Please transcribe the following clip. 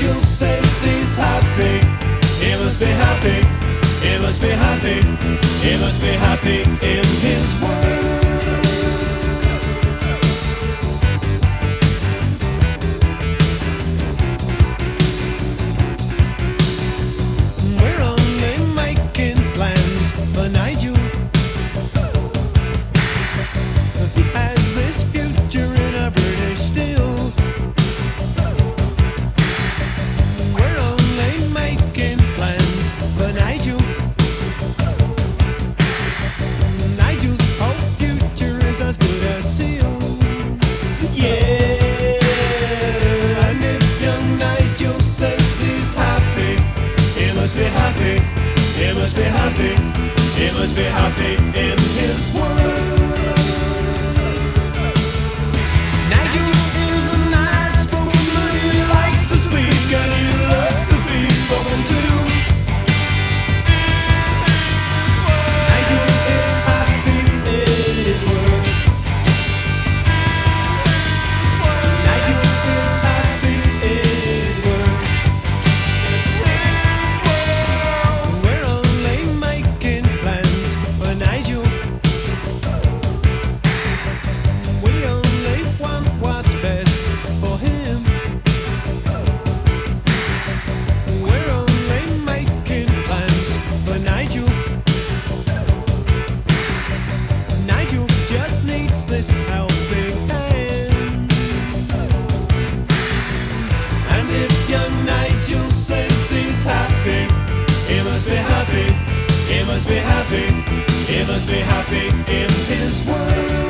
Nigel says he's happy. He must be happy. He must be happy. He must be happy in must be happy. He must be happy in his world. happy. He must be happy. He must be happy in his world.